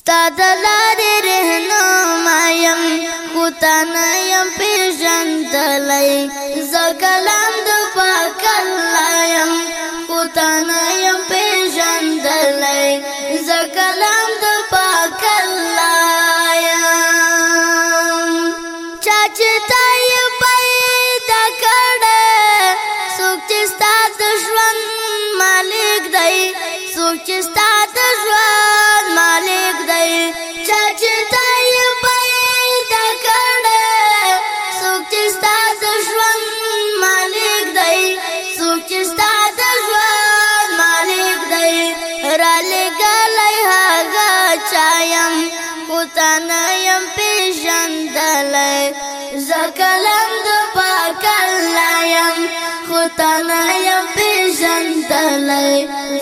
ستاد لارې رهنما يم خو تا نه يم پېژندلی زه کلام د پاک الله يم خو تا نه يم پېژندلی زه کلام د پاک الله يم چا چې تا یې پیدا کړې څوک چې ستا د ژوند مالک دی څوک چې ستا زکلم د پاکلا يم خو تنا يم پیژندلې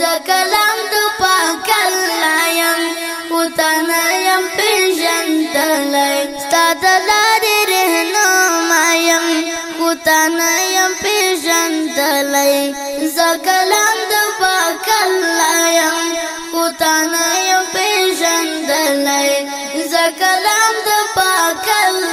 زکلم د پاکلا يم خو تنا يم پیژندلې ستاد لارې رهنما يم خو تنا يم پیژندلې زکلم د پاکلا يم خو تنا يم پیژندلې زکلم د پاکلا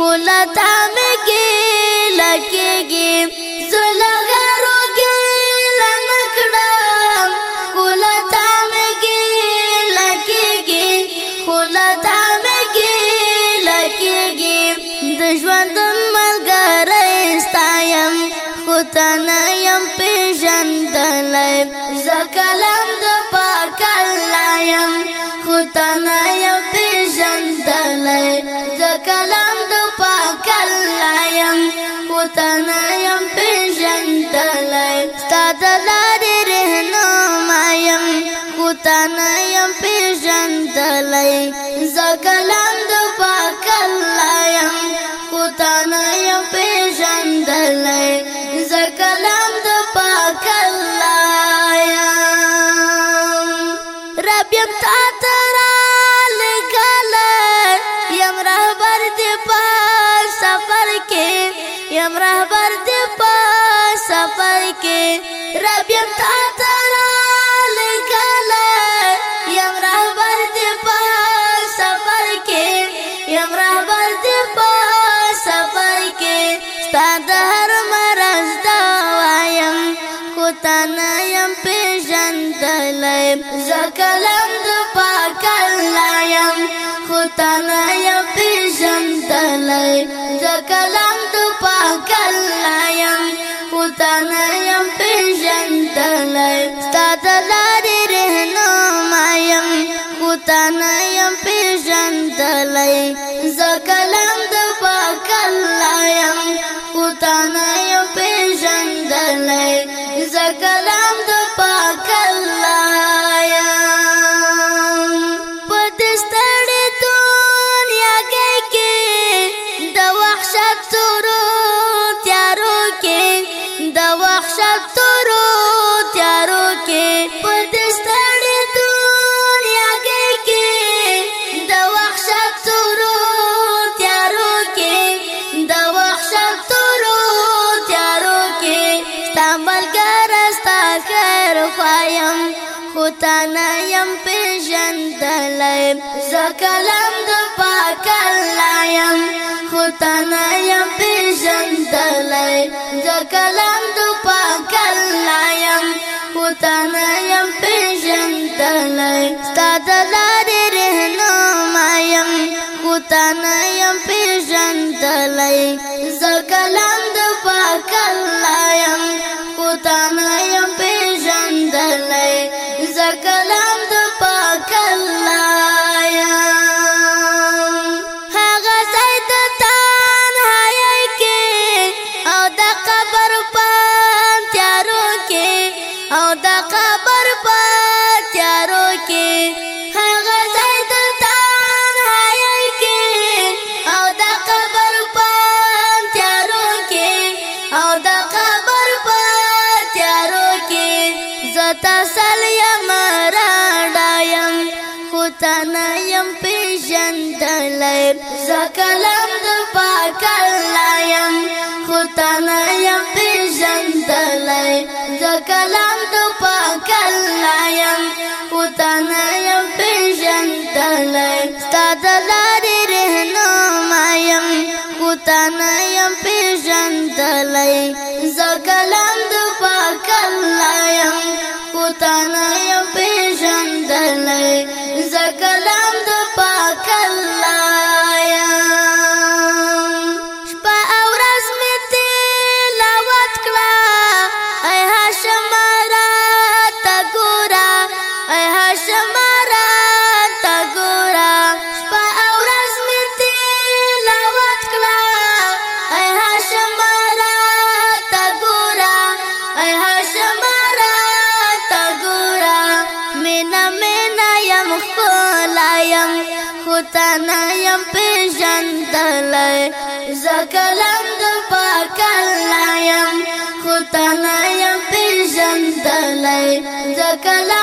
خوله تامې کې لکېږي زه له غرو کې لنه کړم خوله تامې کې لکېږي خوله تامې کې لکېږي د ژوند ملګری ستا یم خو ته نه یم پېژندلی زه قلم د پاک الله یم تن یم پیژندلې زه کلام د پاک الله یا رب یم تا تر لګل یم رهبر دې په سفر کې یم رهبر دې په سفر کې رب یم تا زکلم نه يم پیژندلې زکلم د پاک الله يم خو تا نه يم پیژندلې زکلم د پاک الله يم خو تا نه تنه يم پیژندلې زکلم د پاک الله يم خو تنه يم پیژندلې زکلم د پاک الله يم خو تنه يم پیژندلې ستاد لارې رهنما يم خو تنه يم پیژندلې زکلم د پاک الله يم خو تنه تنا يم پیژندلې زکلم د پاکل یم خو تنا يم پیژندلې زکلم